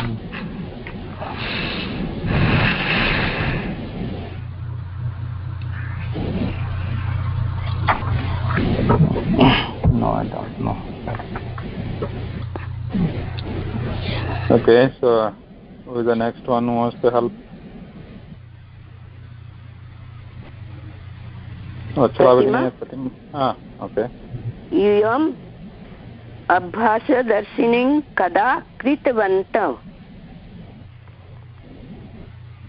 No, I don't know. Okay, so who is the next one who wants to help? हा इयम् अभ्यासदर्शिनीं कदा कृतवन्तौ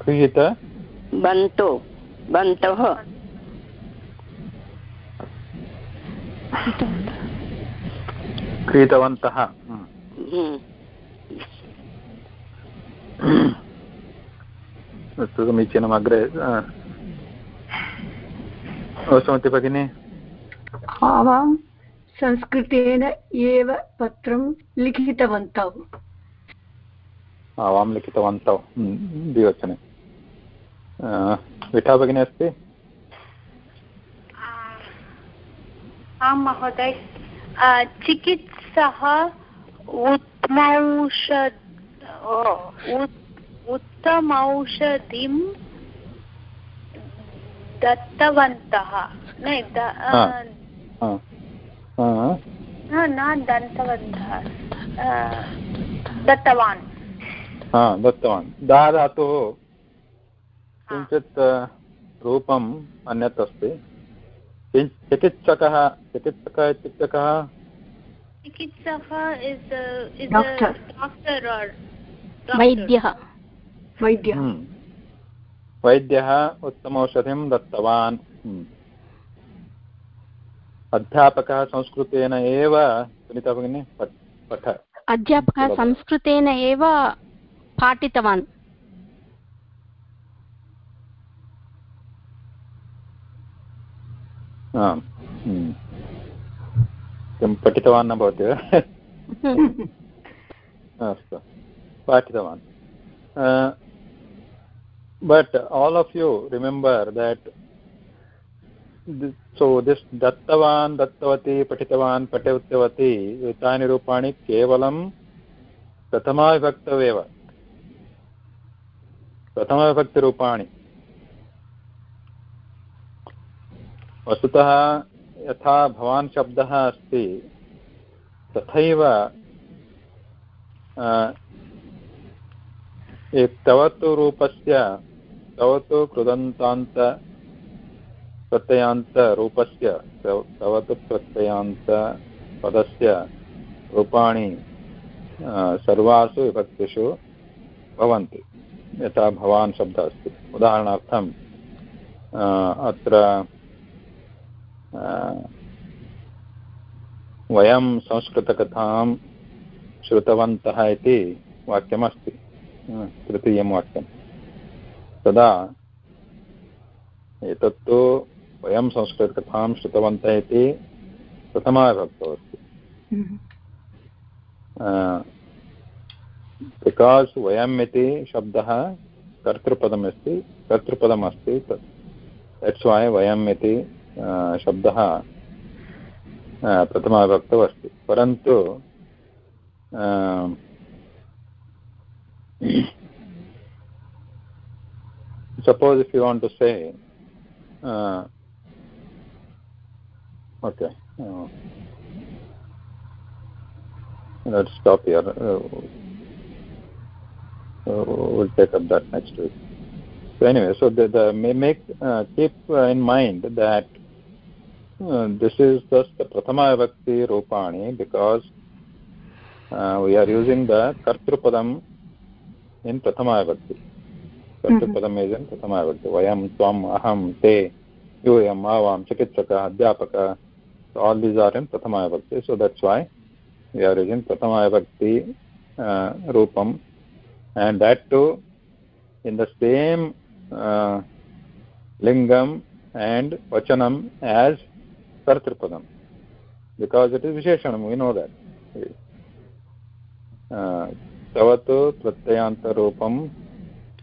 क्रियत बन्तो बन्तः क्रीतवन्तः। हम्म। अस्तु समीचीनम् अग्रे सुमति भगिनी। आवां संस्कृतेन एव पत्रं लिखितवन्तौ। आवां लिखितवन्तौ हम्म, द्विवचने। विठा भगिनी अस्ति? आं महोदय। चिकित्सः उत्तमौषध ओ, उत्- उत्तमौषधिं दत्तवन्तः न हा। हा. हा. दन्तवन्तः दत्तवान् हा दत्तवान् दा धातुः किञ्चित् रूपम् अन्यत् अस्ति चिकित्सकः चिकित्सकः इत्युक्ते कः वैद्यः। वैद्यः। हम्म। वैद्यः उत्तमौषधिं दत्तवान्। हम्म। अध्यापकः संस्कृतेन एव सुनीता भगिनी पठ पठ। अध्यापकः संस्कृतेन एव पाठितवान्। आम् हम्म। किं पठितवान् न भवति वा? अस्तु पाठितवान्। But all of you remember that so this दत्तवान् दत्तवती पठितवान् पठितवती एतानि रूपाणि केवलं प्रथमाविभक्तौ एव प्रथमविभक्तिरूपाणि। वस्तुतः यथा भवान् शब्दः अस्ति तथैव ए- तवतु रूपस्य तवतु कृदन्तान्त प्रत्ययान्तरूपस्य तव- तवतु प्रत्ययान्तपदस्य रूपाणि सर्वासु विभक्तिषु भवन्ति यथा भवान् शब्दः अस्ति। उदाहरणार्थं अ, अत्र वयं संस्कृतकथां श्रुतवन्तः इति वाक्यमस्ति। तृतीयं वाक्यं तदा एतत्तु वयं संस्कृतकथां श्रुतवन्तः इति प्रथमाविभक्तौ अस्ति बिकास् वयम् इति शब्दः कर्तृपदमस्ति कर्तृपदमस्ति दट्स् वै वयम् इति शब्दः अ, प्रथमाविभक्तौ अस्ति परन्तु suppose if you want to say uh, okay uh, let's stop here uh, uh, we'll take up that next week so anyway so the, the may make uh, keep uh, in mind that uh, this is just the prathama vibhakti rupani because uh, we are using the kartrupadam in prathama vibhakti कर्तृपदम् is in प्रथमाविभक्ति वयं त्वम् अहं ते यूयम् आवां चिकित्सकः अध्यापकः all these are in प्रथमाविभक्ति so that's why we are using प्रथमाविभक्ति रूपम् and that too in the same uh, lingam and vachanam it is visheshanam we know that uh, tavatu pratyayanta rupam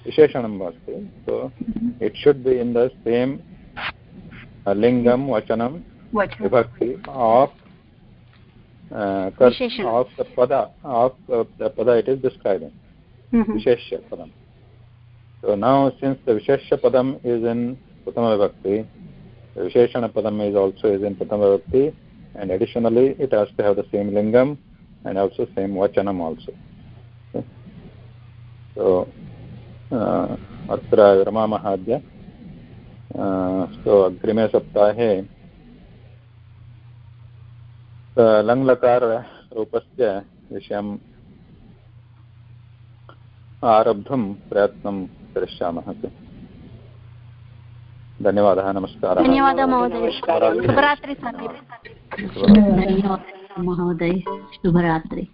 विशेषणम् अस्ति so it should be in the same लिङ्गं वचनं uh, pada of uh, the pada it is describing Mhm. visheshya padam so now since the visheshya padam is in vibhakti visheshana padam is also is in prathama vibhakti and additionally it has to have the same lingam and also same vachanam also okay. so uh, अत्र विरमामः अद्य सो अग्रिमे सप्ताहे लङ्लकाररूपस्य विषयम् आरब्धुं प्रयत्नं करिष्यामः धन्यवादः नमस्कारः। धन्यवादः महोदय। शुभरात्रि महोदय। शुभरात्रि।